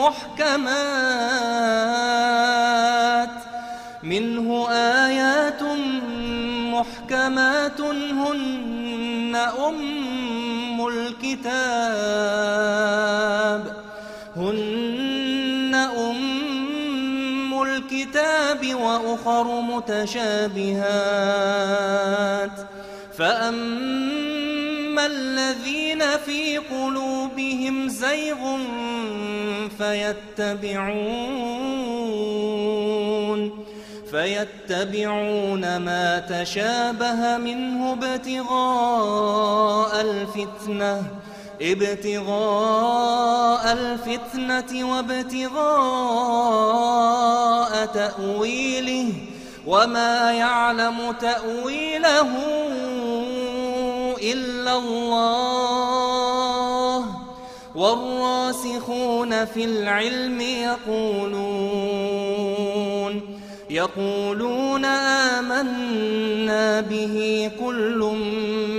محكمات. منه آيات محكمات هن أم الكتاب. هن أم الكتاب وأخر متشابهات. فأما الذين في قلوبهم زيغ فيتبعون فيتبعون ما تشابه منه ابتغاء الفتنة ابتغاء الفتنة وابتغاء تأويله وما يعلم تأويله إلا الله والراسخون في العلم يقولون يقولون آمنا به كل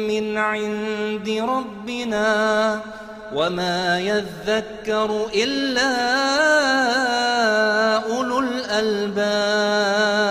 من عند ربنا وما يذكر إلا أولو الألباب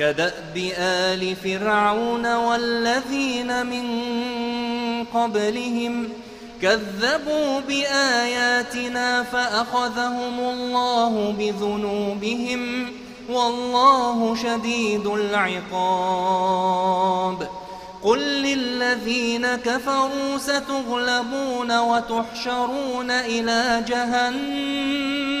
كدأب آل فرعون والذين من قبلهم كذبوا بآياتنا فأخذهم الله بذنوبهم والله شديد العقاب. قل للذين كفروا ستغلبون وتحشرون إلى جهنم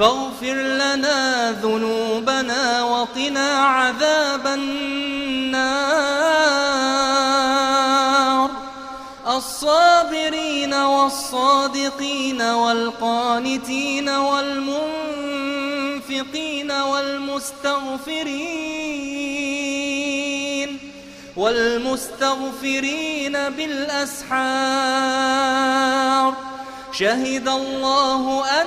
فاغفر لنا ذنوبنا وقنا عذاب النار. الصابرين والصادقين والقانتين والمنفقين والمستغفرين والمستغفرين بالأسحار. شهد الله أن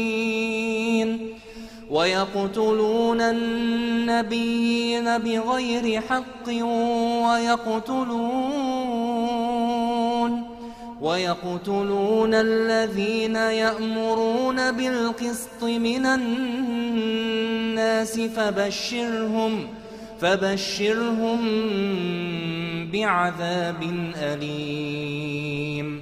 ويقتلون النبيين بغير حق ويقتلون ويقتلون الذين يأمرون بالقسط من الناس فبشرهم فبشرهم بعذاب أليم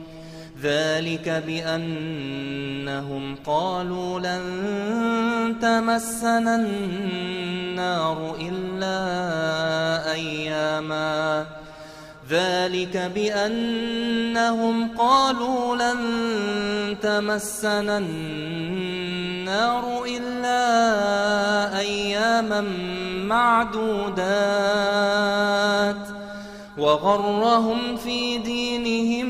ذلك بأنهم قالوا لن تمسنا النار إلا أياما. ذلك بأنهم قالوا لن تمسنا النار إلا أياما معدودات. وغرهم في دينهم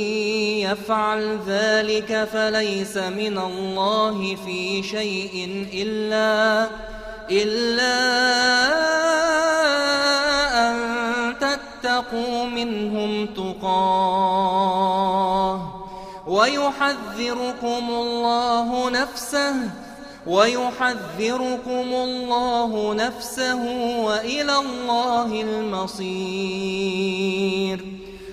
يفعل ذلك فليس من الله في شيء إلا إلا أن تتقوا منهم تقاه. ويحذركم الله نفسه ويحذركم الله نفسه وإلى الله المصير.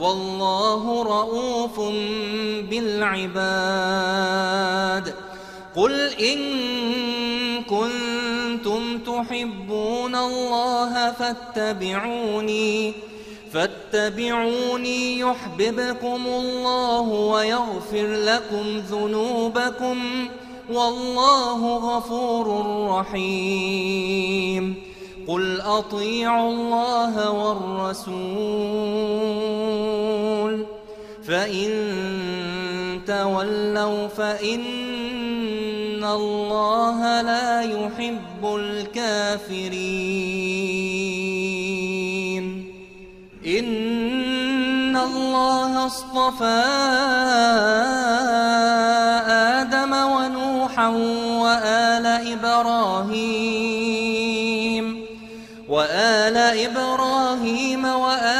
والله رؤوف بالعباد. قل إن كنتم تحبون الله فاتبعوني فاتبعوني يحببكم الله ويغفر لكم ذنوبكم. والله غفور رحيم. قل أطيعوا الله والرسول. فإن تولوا فإن الله لا يحب الكافرين. إن الله اصطفى آدم ونوحا وآل إبراهيم وآل إبراهيم وآل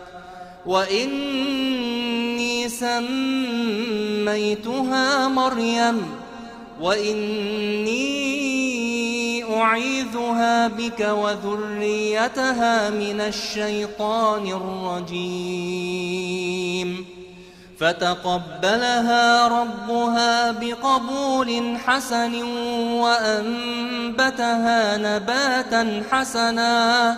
وإني سميتها مريم وإني أعيذها بك وذريتها من الشيطان الرجيم. فتقبلها ربها بقبول حسن وأنبتها نباتا حسنا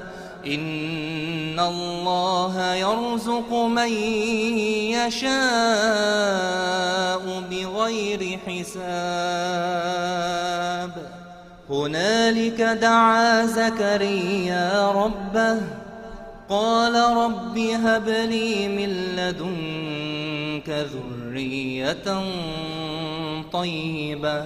إن الله يرزق من يشاء بغير حساب. هنالك دعا زكريا ربه قال رب هب لي من لدنك ذرية طيبة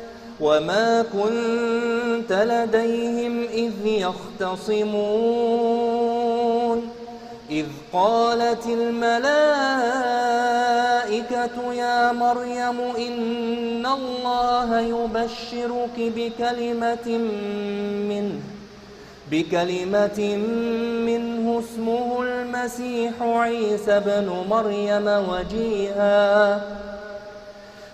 وما كنت لديهم إذ يختصمون إذ قالت الملائكة يا مريم إن الله يبشرك بكلمة منه بكلمة منه اسمه المسيح عيسى بن مريم وجيها.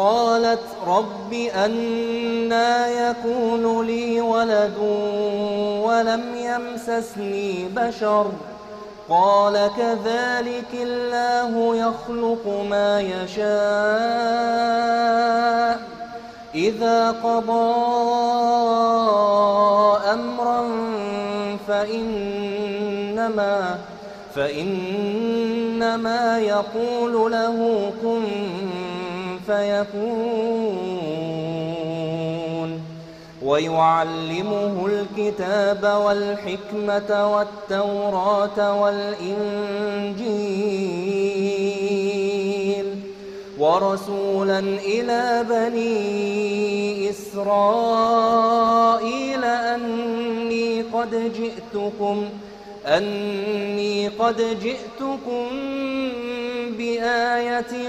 قالت رب أنا يكون لي ولد ولم يمسسني بشر. قال كذلك الله يخلق ما يشاء. إذا قضى أمرا فإنما فإنما يقول له كن فيكون. ويعلمه الكتاب والحكمة والتوراة والإنجيل. ورسولا إلى بني إسرائيل أني قد جئتكم أني قد جئتكم بآية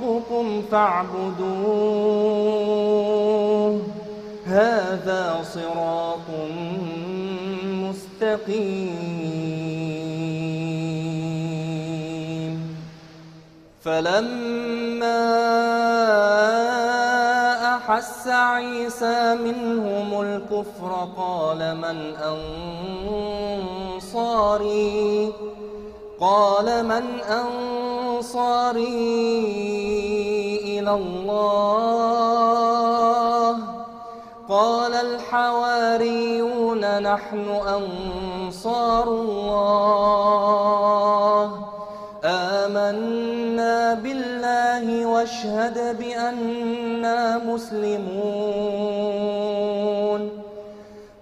فاعبدوه. هذا صراط مستقيم. فلما أحس عيسى منهم الكفر قال من أنصاري؟ قال من أنصاري إلى الله؟ قال الحواريون نحن أنصار الله. آمنا بالله واشهد بأننا مسلمون.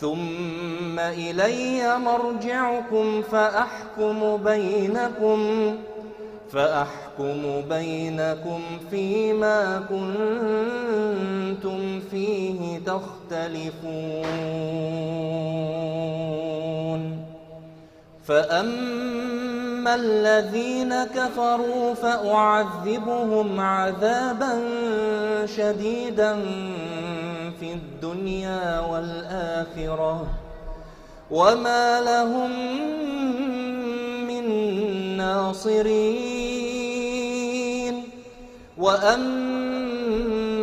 ثم إلي مرجعكم فأحكم بينكم فأحكم بينكم فيما كنتم فيه تختلفون فأما الذين كفروا فأعذبهم عذابا شديدا في الدنيا والآخرة وما لهم من ناصرين وأما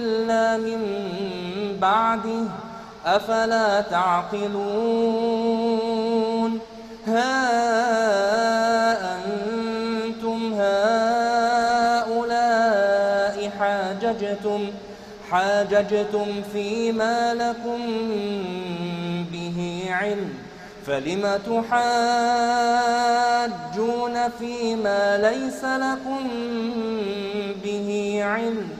إلا من بعده أفلا تعقلون؟ ها أنتم هؤلاء حاججتم حاججتم فيما لكم به علم فلم تحاجون فيما ليس لكم به علم؟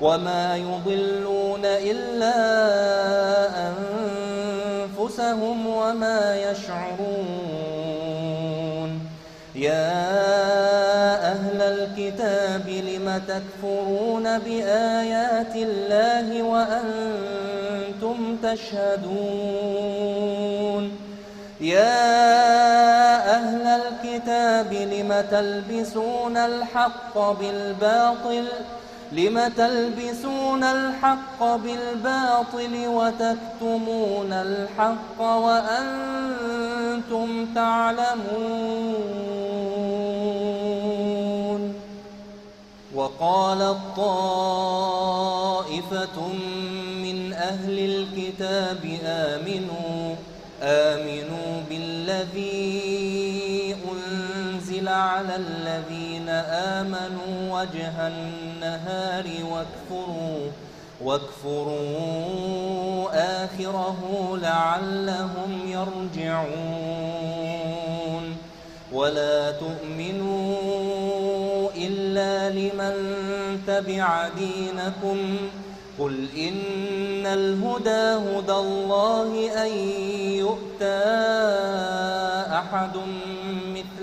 وما يضلون إلا أنفسهم وما يشعرون يا أهل الكتاب لم تكفرون بآيات الله وأنتم تشهدون يا أهل الكتاب لم تلبسون الحق بالباطل لم تلبسون الحق بالباطل وتكتمون الحق وأنتم تعلمون وقال طائفة من أهل الكتاب آمنوا آمنوا بالذي أنزل على الذين آمنوا وجه النهار واكفروا واكفروا آخره لعلهم يرجعون. ولا تؤمنوا إلا لمن تبع دينكم. قل إن الهدى هدى الله أن يؤتى أحد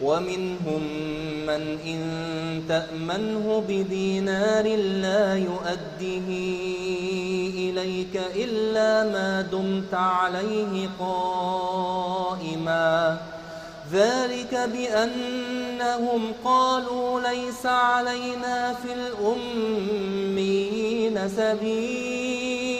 ومنهم من إن تأمنه بدينار لا يؤده إليك إلا ما دمت عليه قائما. ذلك بأنهم قالوا ليس علينا في الأمين سبيل.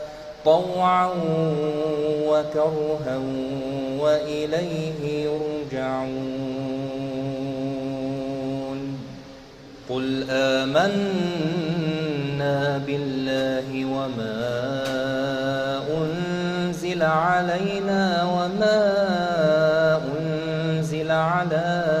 طوعا وكرها وإليه يرجعون. قل آمنا بالله وما أنزل علينا وما أنزل على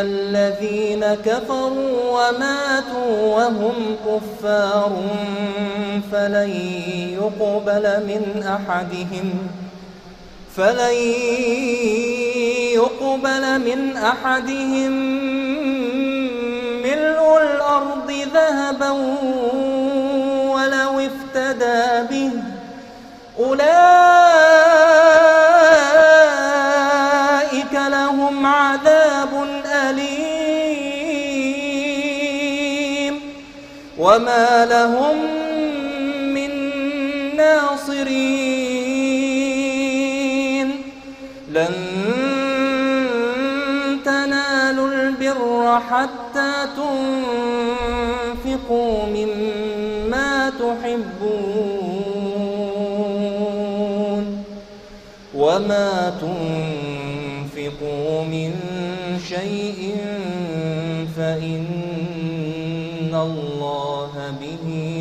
الذين كفروا وماتوا وهم كفار فلن يقبل من أحدهم فلن يقبل من أحدهم ملء الأرض ذهبا ولو افتدى به أولئك وما لهم من ناصرين لن تنالوا البر حتى تنفقوا مما تحبون وما تنفقوا من شيء فإن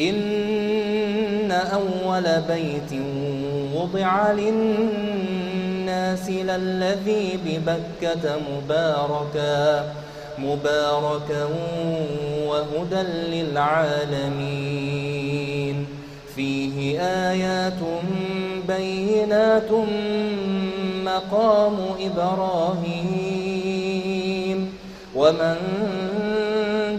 إن أول بيت وضع للناس للذي ببكة مباركا مباركا وهدى للعالمين. فيه آيات بينات مقام إبراهيم. ومن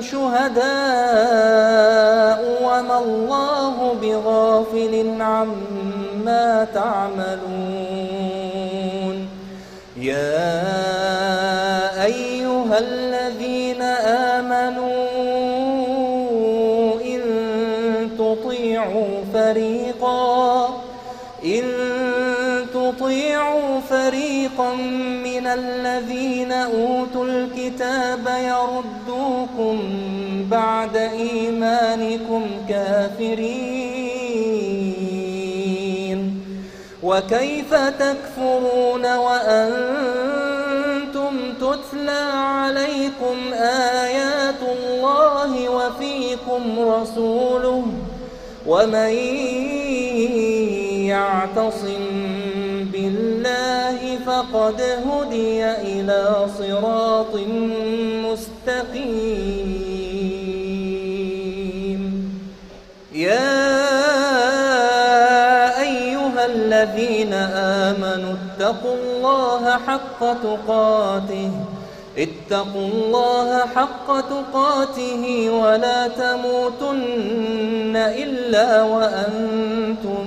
شهداء وما الله بغافل عما تعملون. يا أيها الذين آمنوا إن تطيعوا فريقا إن تطيعوا فريقا الذين أوتوا الكتاب يردوكم بعد إيمانكم كافرين. وكيف تكفرون وأنتم تتلى عليكم آيات الله وفيكم رسوله ومن يعتصم بالله فقد هدي إلى صراط مستقيم. يا أيها الذين آمنوا اتقوا الله حق تقاته اتقوا الله حق تقاته ولا تموتن إلا وأنتم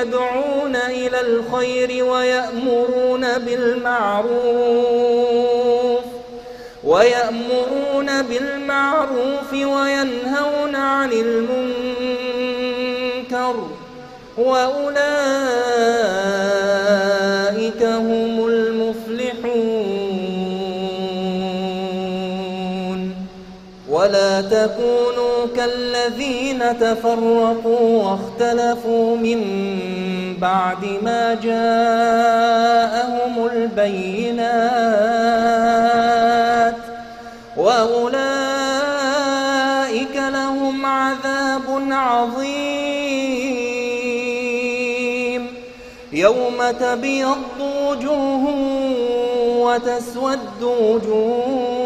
يدعون إلى الخير ويأمرون بالمعروف ويأمرون بالمعروف وينهون عن المنكر وأولئك تكونوا كالذين تفرقوا واختلفوا من بعد ما جاءهم البينات وأولئك لهم عذاب عظيم. يوم تبيض وجوه وتسود وجوه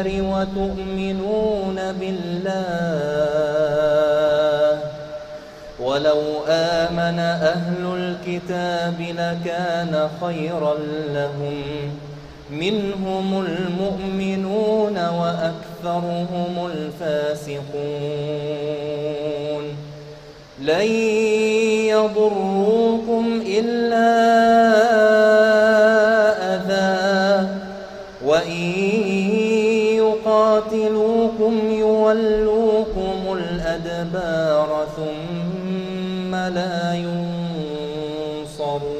وتؤمنون بالله. ولو آمن أهل الكتاب لكان خيرا لهم. منهم المؤمنون وأكثرهم الفاسقون. لن يضروكم إلا يولوكم الأدبار ثم لا ينصرون.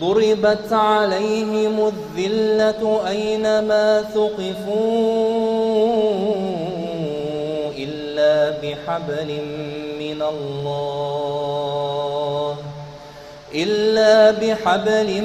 ضربت عليهم الذلة أينما ثقفوا إلا بحبل من الله إلا بحبل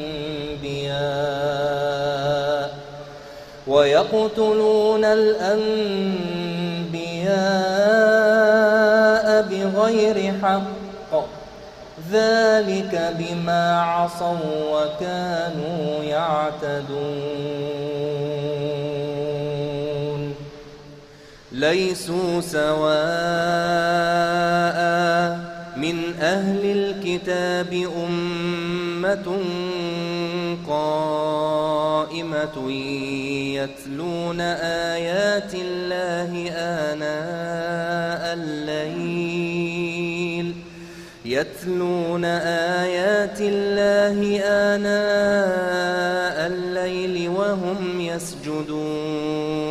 ويقتلون الأنبياء بغير حق. ذلك بما عصوا وكانوا يعتدون. ليسوا سواء من أهل الكتاب أمة قائمة يتلون آيات الله آناء الليل. يتلون آيات الله آناء الليل وهم يسجدون.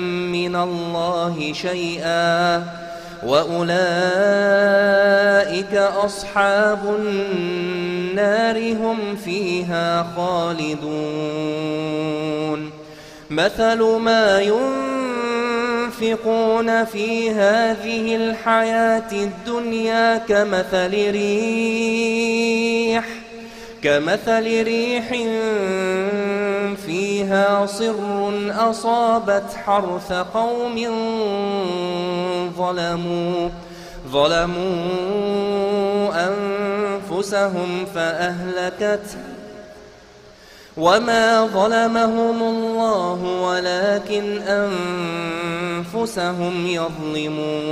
من الله شيئا وأولئك أصحاب النار هم فيها خالدون. مثل ما ينفقون في هذه الحياة الدنيا كمثل ريح كمثل ريح فيها صر أصابت حرث قوم ظلموا ظلموا أنفسهم فأهلكته وما ظلمهم الله ولكن أنفسهم يظلمون.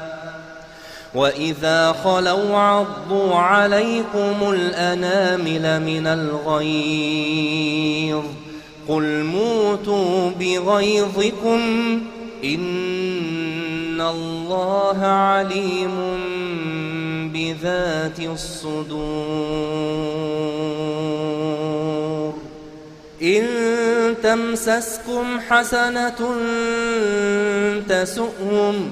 وإذا خلوا عضوا عليكم الأنامل من الغيظ قل موتوا بغيظكم إن الله عليم بذات الصدور إن تمسسكم حسنة تسؤهم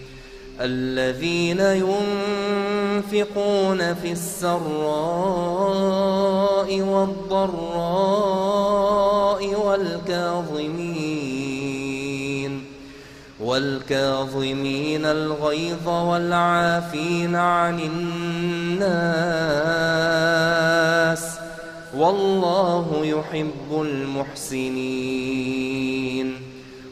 الذين ينفقون في السراء والضراء والكاظمين والكاظمين الغيظ والعافين عن الناس والله يحب المحسنين.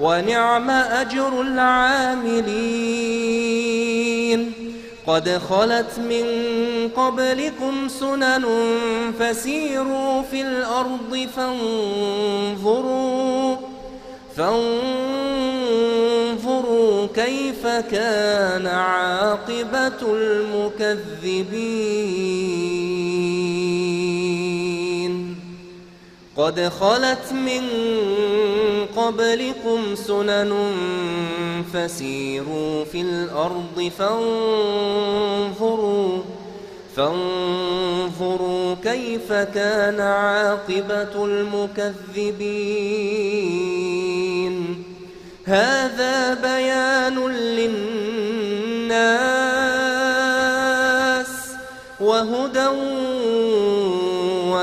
ونعم أجر العاملين. قد خلت من قبلكم سنن فسيروا في الأرض فانظروا فانظروا كيف كان عاقبة المكذبين. قد خلت من قبلكم سنن فسيروا في الأرض فانظروا فانظروا كيف كان عاقبة المكذبين. هذا بيان للناس وهدى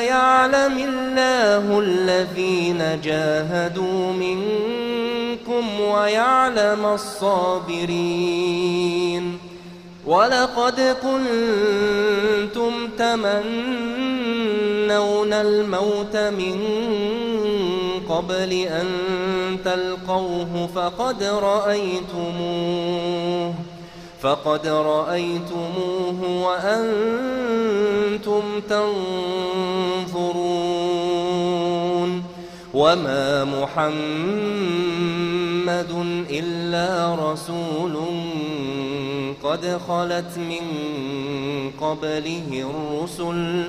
يعلم الله الذين جاهدوا منكم ويعلم الصابرين. ولقد كنتم تمنون الموت من قبل أن تلقوه فقد رأيتموه. فقد رأيتموه وأنتم تنظرون وما محمد إلا رسول قد خلت من قبله الرسل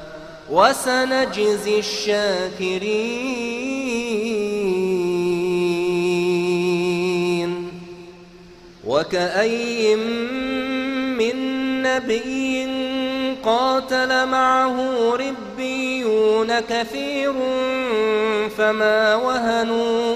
وسنجزي الشاكرين. وكأي من نبي قاتل معه ربيون كثير فما وهنوا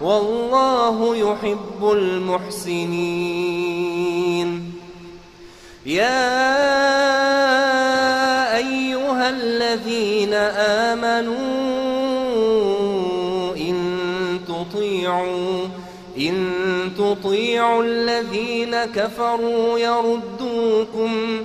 والله يحب المحسنين. يا أيها الذين آمنوا إن تطيعوا إن تطيعوا الذين كفروا يردوكم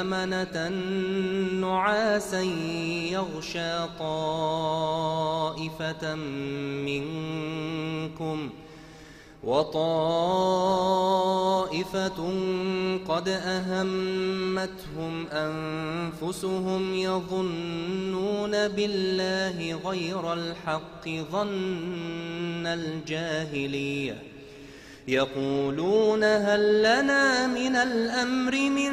أمنة نعاسا يغشى طائفة منكم وطائفة قد أهمتهم أنفسهم يظنون بالله غير الحق ظن الجاهلية يقولون هل لنا من الأمر من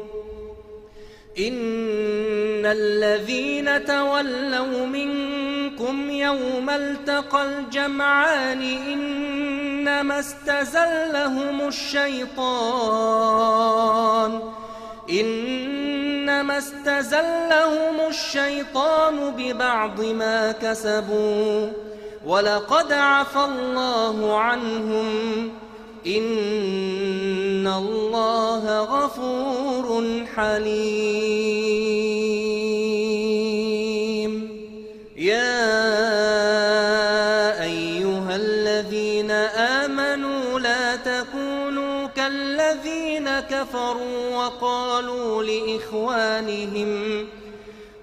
إن الذين تولوا منكم يوم التقى الجمعان إنما استزلهم الشيطان إنما استزلهم الشيطان ببعض ما كسبوا ولقد عفى الله عنهم إن الله غفور حليم يا أيها الذين آمنوا لا تكونوا كالذين كفروا وقالوا لإخوانهم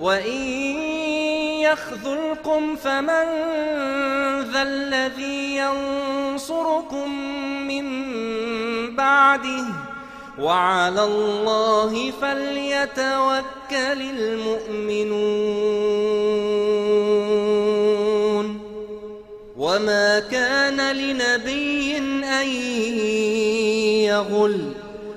وإن يخذلكم فمن ذا الذي ينصركم من بعده وعلى الله فليتوكل المؤمنون وما كان لنبي أن يغل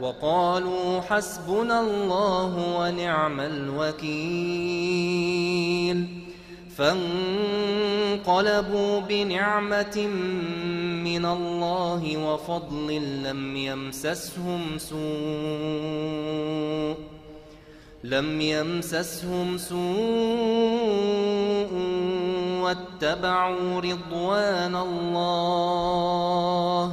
وقالوا حسبنا الله ونعم الوكيل. فانقلبوا بنعمة من الله وفضل لم يمسسهم سوء لم يمسسهم سوء واتبعوا رضوان الله.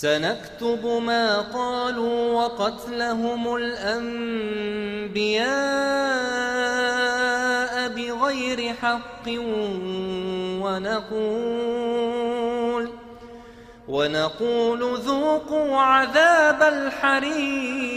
سنكتب ما قالوا وقتلهم الأنبياء بغير حق ونقول ونقول ذوقوا عذاب الحريق.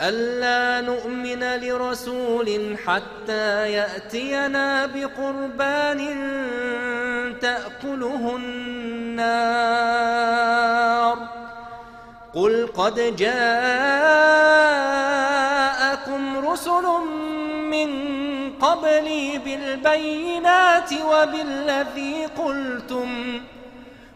ألا نؤمن لرسول حتى يأتينا بقربان تأكله النار قل قد جاءكم رسل من قبلي بالبينات وبالذي قلتم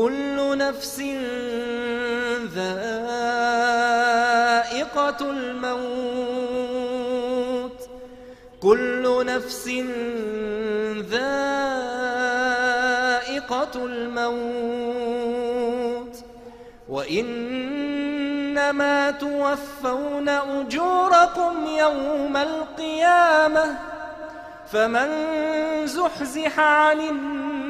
كل نفس ذائقة الموت. كل نفس ذائقة الموت. وإنما توفون أجوركم يوم القيامة. فمن زحزح عن النار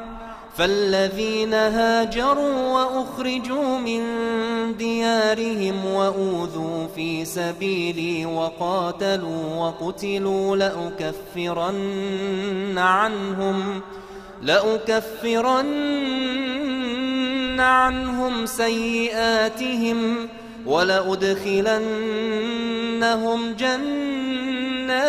فالذين هاجروا وأخرجوا من ديارهم وأوذوا في سبيلي وقاتلوا وقتلوا لأكفرن عنهم لأكفرن عنهم سيئاتهم ولأدخلنهم جنات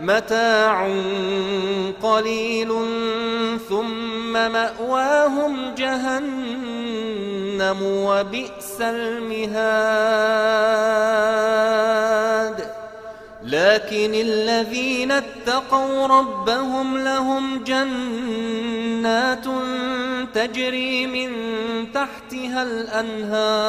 متاع قليل ثم مأواهم جهنم وبئس المهاد. لكن الذين اتقوا ربهم لهم جنات تجري من تحتها الأنهار.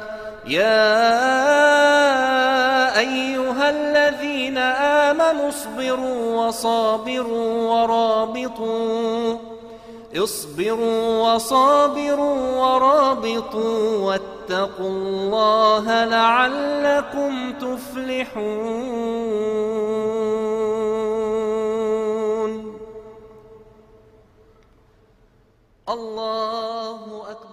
يا أيها الذين آمنوا اصبروا وصابروا ورابطوا. اصبروا وصابروا ورابطوا. واتقوا الله لعلكم تفلحون. الله أكبر.